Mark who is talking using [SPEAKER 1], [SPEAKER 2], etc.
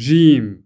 [SPEAKER 1] Jim